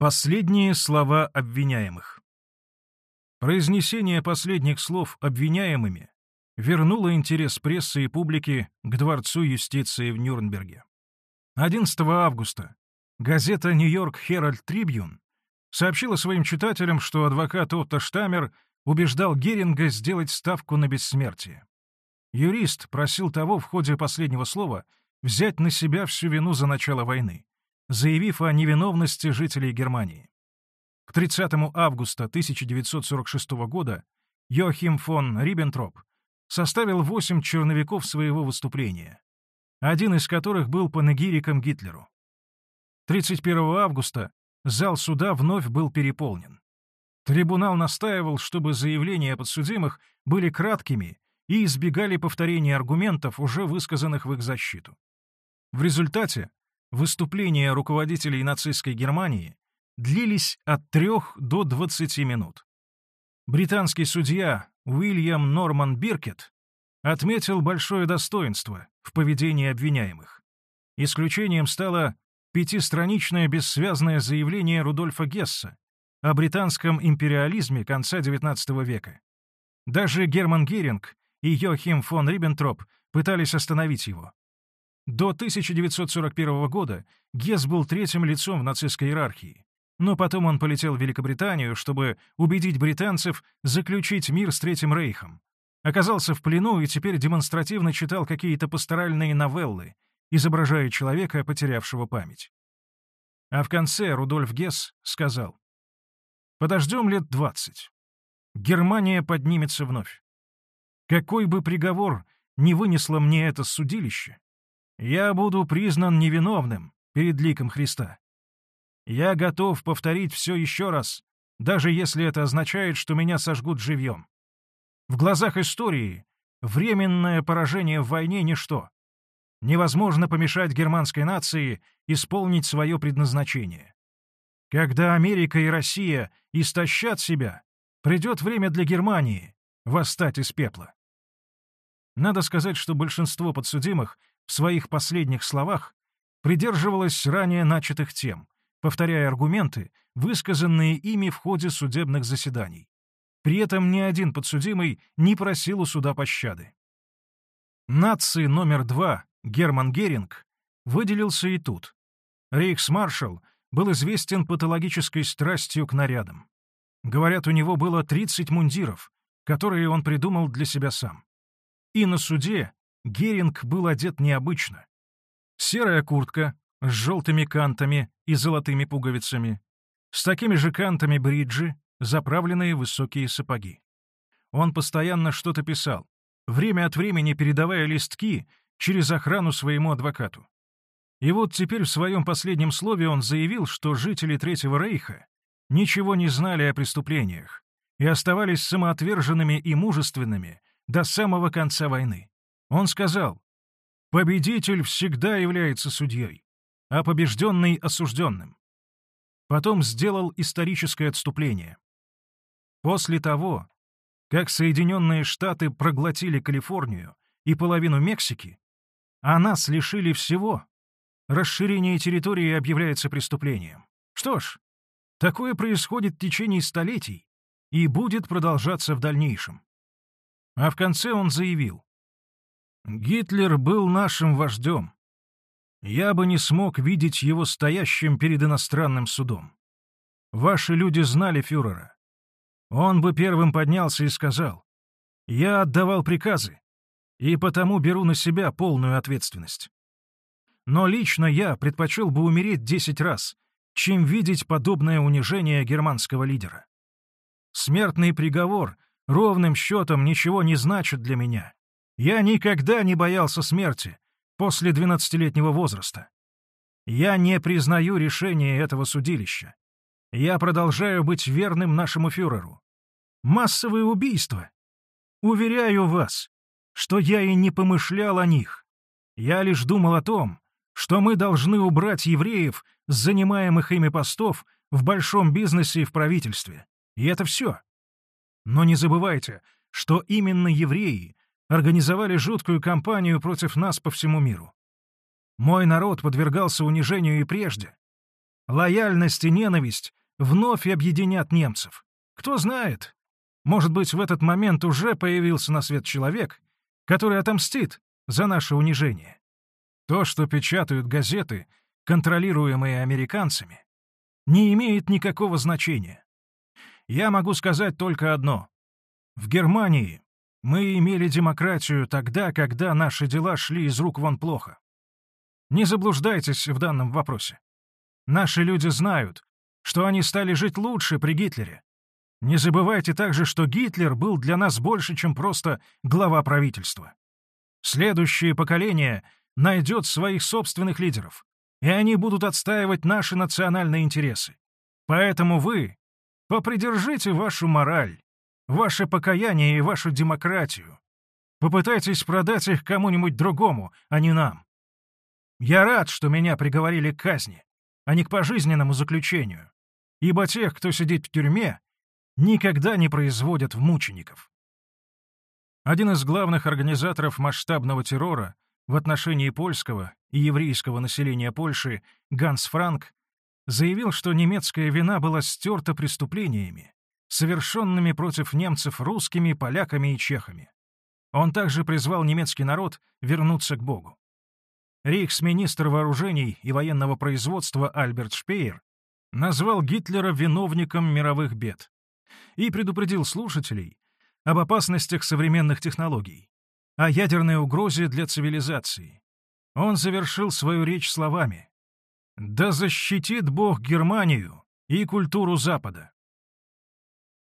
Последние слова обвиняемых. Произнесение последних слов обвиняемыми вернуло интерес прессы и публики к Дворцу юстиции в Нюрнберге. 11 августа газета «Нью-Йорк Herald Трибьюн» сообщила своим читателям, что адвокат Отто Штамер убеждал Геринга сделать ставку на бессмертие. Юрист просил того в ходе последнего слова взять на себя всю вину за начало войны заявив о невиновности жителей Германии. К 30 августа 1946 года Йохим фон Риббентроп составил восемь черновиков своего выступления, один из которых был панегириком Гитлеру. 31 августа зал суда вновь был переполнен. Трибунал настаивал, чтобы заявления подсудимых были краткими и избегали повторения аргументов, уже высказанных в их защиту. В результате выступления руководителей нацистской Германии длились от 3 до 20 минут. Британский судья Уильям Норман Биркет отметил большое достоинство в поведении обвиняемых. Исключением стало пятистраничное бессвязное заявление Рудольфа Гесса о британском империализме конца XIX века. Даже Герман Геринг и Йохим фон Риббентроп пытались остановить его. До 1941 года Гесс был третьим лицом в нацистской иерархии, но потом он полетел в Великобританию, чтобы убедить британцев заключить мир с Третьим Рейхом. Оказался в плену и теперь демонстративно читал какие-то пасторальные новеллы, изображая человека, потерявшего память. А в конце Рудольф Гесс сказал, «Подождем лет двадцать. Германия поднимется вновь. Какой бы приговор не вынесло мне это судилище, я буду признан невиновным перед ликом Христа. Я готов повторить все еще раз, даже если это означает, что меня сожгут живьем. В глазах истории временное поражение в войне — ничто. Невозможно помешать германской нации исполнить свое предназначение. Когда Америка и Россия истощат себя, придет время для Германии восстать из пепла. Надо сказать, что большинство подсудимых — в своих последних словах придерживалась ранее начатых тем, повторяя аргументы, высказанные ими в ходе судебных заседаний. При этом ни один подсудимый не просил у суда пощады. Нации номер два Герман Геринг выделился и тут. Рейхсмаршал был известен патологической страстью к нарядам. Говорят, у него было 30 мундиров, которые он придумал для себя сам. И на суде Геринг был одет необычно. Серая куртка с желтыми кантами и золотыми пуговицами, с такими же кантами бриджи, заправленные высокие сапоги. Он постоянно что-то писал, время от времени передавая листки через охрану своему адвокату. И вот теперь в своем последнем слове он заявил, что жители Третьего Рейха ничего не знали о преступлениях и оставались самоотверженными и мужественными до самого конца войны. Он сказал, «Победитель всегда является судьей, а побежденный — осужденным». Потом сделал историческое отступление. После того, как Соединенные Штаты проглотили Калифорнию и половину Мексики, а нас лишили всего, расширение территории объявляется преступлением. Что ж, такое происходит в течение столетий и будет продолжаться в дальнейшем. А в конце он заявил, Гитлер был нашим вождем. Я бы не смог видеть его стоящим перед иностранным судом. Ваши люди знали фюрера. Он бы первым поднялся и сказал, «Я отдавал приказы, и потому беру на себя полную ответственность. Но лично я предпочел бы умереть десять раз, чем видеть подобное унижение германского лидера. Смертный приговор ровным счетом ничего не значит для меня. Я никогда не боялся смерти после двенадцатилетнего возраста. Я не признаю решение этого судилища. Я продолжаю быть верным нашему фюреру. Массовые убийства. Уверяю вас, что я и не помышлял о них. Я лишь думал о том, что мы должны убрать евреев с занимаемых ими постов в большом бизнесе и в правительстве. И это все. Но не забывайте, что именно евреи организовали жуткую кампанию против нас по всему миру. Мой народ подвергался унижению и прежде. Лояльность и ненависть вновь объединят немцев. Кто знает, может быть, в этот момент уже появился на свет человек, который отомстит за наше унижение. То, что печатают газеты, контролируемые американцами, не имеет никакого значения. Я могу сказать только одно. В Германии мы имели демократию тогда, когда наши дела шли из рук вон плохо. Не заблуждайтесь в данном вопросе. Наши люди знают, что они стали жить лучше при Гитлере. Не забывайте также, что Гитлер был для нас больше, чем просто глава правительства. Следующее поколение найдет своих собственных лидеров, и они будут отстаивать наши национальные интересы. Поэтому вы попридержите вашу мораль, ваше покаяние и вашу демократию. Попытайтесь продать их кому-нибудь другому, а не нам. Я рад, что меня приговорили к казни, а не к пожизненному заключению, ибо тех, кто сидит в тюрьме, никогда не производят в мучеников. Один из главных организаторов масштабного террора в отношении польского и еврейского населения Польши Ганс Франк заявил, что немецкая вина была стерта преступлениями, совершенными против немцев русскими, поляками и чехами. Он также призвал немецкий народ вернуться к Богу. Рейхсминистр вооружений и военного производства Альберт Шпеер назвал Гитлера виновником мировых бед и предупредил слушателей об опасностях современных технологий, о ядерной угрозе для цивилизации. Он завершил свою речь словами «Да защитит Бог Германию и культуру Запада».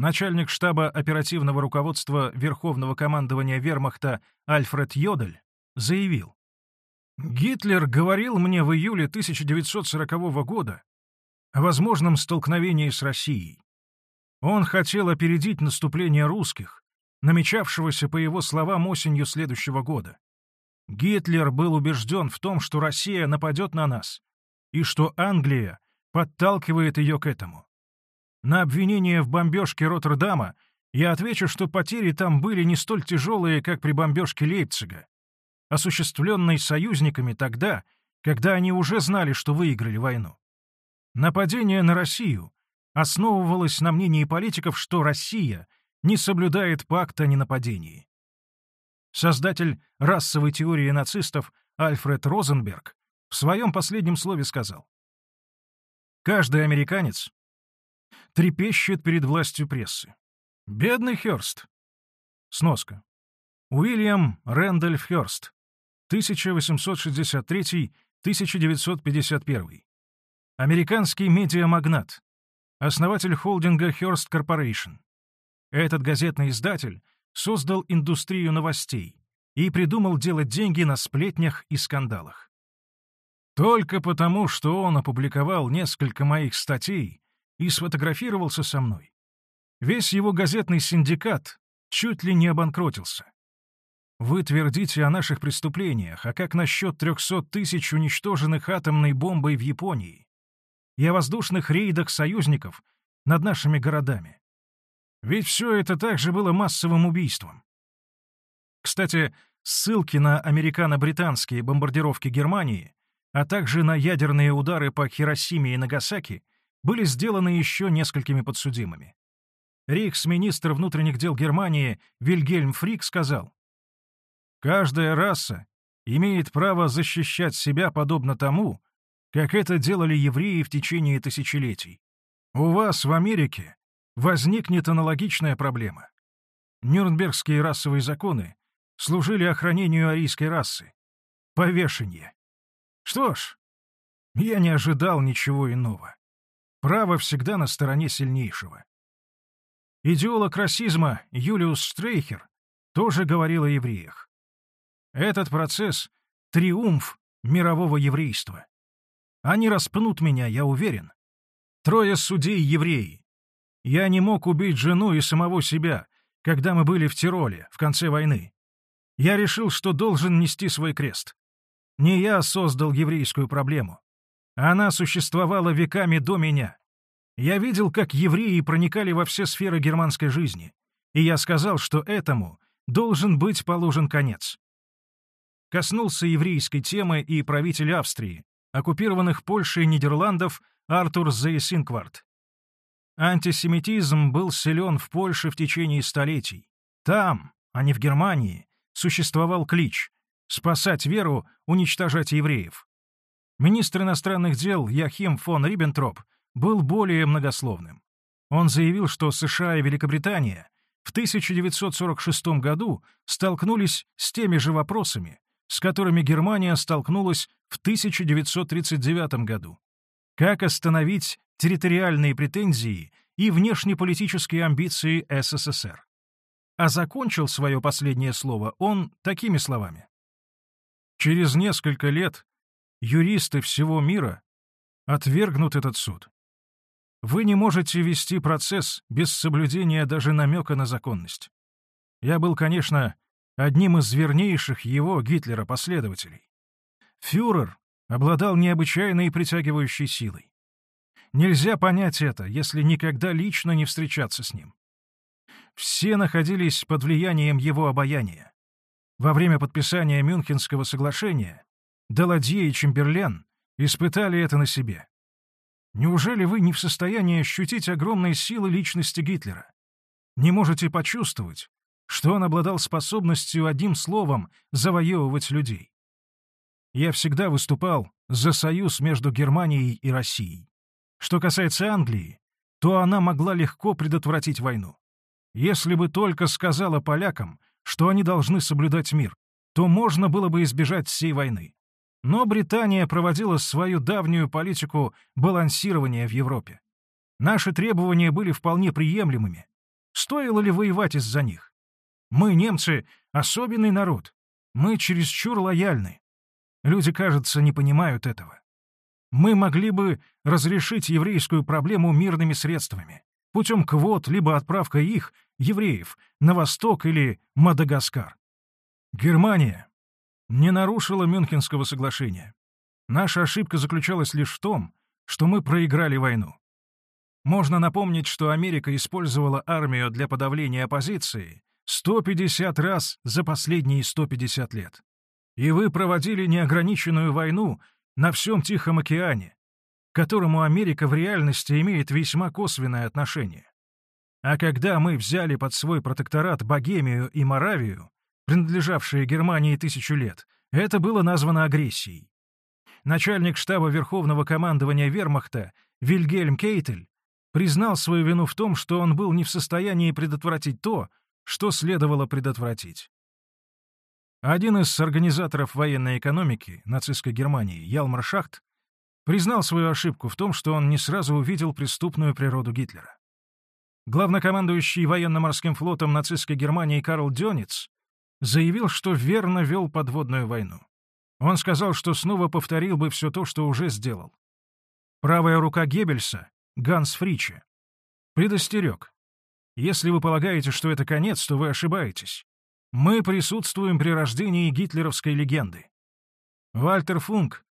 Начальник штаба оперативного руководства Верховного командования Вермахта Альфред Йодель заявил, «Гитлер говорил мне в июле 1940 года о возможном столкновении с Россией. Он хотел опередить наступление русских, намечавшегося, по его словам, осенью следующего года. Гитлер был убежден в том, что Россия нападет на нас, и что Англия подталкивает ее к этому. На обвинение в бомбежке Роттердама я отвечу, что потери там были не столь тяжелые, как при бомбежке Лейпцига, осуществленной союзниками тогда, когда они уже знали, что выиграли войну. Нападение на Россию основывалось на мнении политиков, что Россия не соблюдает пакта о ненападении. Создатель расовой теории нацистов Альфред Розенберг в своем последнем слове сказал «Каждый американец трепещет перед властью прессы. Бедный Хёрст. Сноска. Уильям Рэндольф Хёрст. 1863-1951. Американский медиамагнат. Основатель холдинга Hearst Corporation. Этот газетный издатель создал индустрию новостей и придумал делать деньги на сплетнях и скандалах. Только потому, что он опубликовал несколько моих статей, и сфотографировался со мной. Весь его газетный синдикат чуть ли не обанкротился. Вы твердите о наших преступлениях, а как насчет 300 тысяч уничтоженных атомной бомбой в Японии? И о воздушных рейдах союзников над нашими городами? Ведь все это также было массовым убийством. Кстати, ссылки на американо-британские бомбардировки Германии, а также на ядерные удары по Хиросиме и Нагасаки были сделаны еще несколькими подсудимыми. Рейхсминистр внутренних дел Германии Вильгельм Фрик сказал, «Каждая раса имеет право защищать себя подобно тому, как это делали евреи в течение тысячелетий. У вас в Америке возникнет аналогичная проблема. Нюрнбергские расовые законы служили охранению арийской расы. Повешение. Что ж, я не ожидал ничего иного. Право всегда на стороне сильнейшего. Идеолог расизма Юлиус Штрейхер тоже говорил о евреях. Этот процесс — триумф мирового еврейства. Они распнут меня, я уверен. Трое судей — евреи. Я не мог убить жену и самого себя, когда мы были в Тироле в конце войны. Я решил, что должен нести свой крест. Не я создал еврейскую проблему. Она существовала веками до меня. Я видел, как евреи проникали во все сферы германской жизни, и я сказал, что этому должен быть положен конец. Коснулся еврейской темы и правитель Австрии, оккупированных Польшей и Нидерландов Артур Зейсинкварт. Антисемитизм был силен в Польше в течение столетий. Там, а не в Германии, существовал клич «спасать веру, уничтожать евреев». Министр иностранных дел Яхим фон Риббентроп был более многословным. Он заявил, что США и Великобритания в 1946 году столкнулись с теми же вопросами, с которыми Германия столкнулась в 1939 году. Как остановить территориальные претензии и внешнеполитические амбиции СССР? А закончил свое последнее слово он такими словами. Через несколько лет юристы всего мира отвергнут этот суд. Вы не можете вести процесс без соблюдения даже намека на законность. Я был, конечно, одним из вернейших его, Гитлера, последователей. Фюрер обладал необычайной притягивающей силой. Нельзя понять это, если никогда лично не встречаться с ним. Все находились под влиянием его обаяния. Во время подписания Мюнхенского соглашения Даладье и Чемберлен испытали это на себе. Неужели вы не в состоянии ощутить огромной силы личности Гитлера? Не можете почувствовать, что он обладал способностью одним словом завоевывать людей? Я всегда выступал за союз между Германией и Россией. Что касается Англии, то она могла легко предотвратить войну. Если бы только сказала полякам, что они должны соблюдать мир, то можно было бы избежать всей войны. Но Британия проводила свою давнюю политику балансирования в Европе. Наши требования были вполне приемлемыми. Стоило ли воевать из-за них? Мы, немцы, особенный народ. Мы чересчур лояльны. Люди, кажется, не понимают этого. Мы могли бы разрешить еврейскую проблему мирными средствами, путем квот либо отправкой их, евреев, на восток или Мадагаскар. Германия не нарушила Мюнхенского соглашения. Наша ошибка заключалась лишь в том, что мы проиграли войну. Можно напомнить, что Америка использовала армию для подавления оппозиции 150 раз за последние 150 лет. И вы проводили неограниченную войну на всем Тихом океане, к которому Америка в реальности имеет весьма косвенное отношение. А когда мы взяли под свой протекторат Богемию и Моравию, принадлежавшие Германии тысячу лет, это было названо агрессией. Начальник штаба Верховного командования Вермахта Вильгельм Кейтель признал свою вину в том, что он был не в состоянии предотвратить то, что следовало предотвратить. Один из организаторов военной экономики нацистской Германии, Ялмар Шахт, признал свою ошибку в том, что он не сразу увидел преступную природу Гитлера. Главнокомандующий военно-морским флотом нацистской Германии Карл Дёниц заявил, что верно вел подводную войну. Он сказал, что снова повторил бы все то, что уже сделал. Правая рука Геббельса, Ганс Фриче, предостерег. Если вы полагаете, что это конец, то вы ошибаетесь. Мы присутствуем при рождении гитлеровской легенды. Вальтер Функ,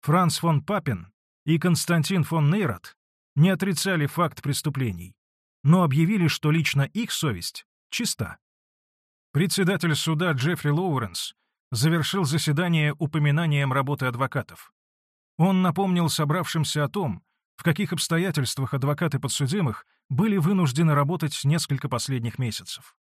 Франц фон Папен и Константин фон Нейрат не отрицали факт преступлений, но объявили, что лично их совесть чиста. Председатель суда Джеффри Лоуренс завершил заседание упоминанием работы адвокатов. Он напомнил собравшимся о том, в каких обстоятельствах адвокаты подсудимых были вынуждены работать несколько последних месяцев.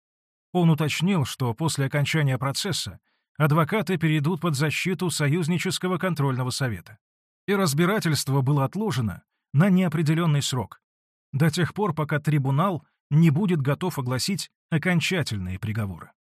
Он уточнил, что после окончания процесса адвокаты перейдут под защиту Союзнического контрольного совета. И разбирательство было отложено на неопределенный срок, до тех пор, пока трибунал не будет готов огласить окончательные приговоры.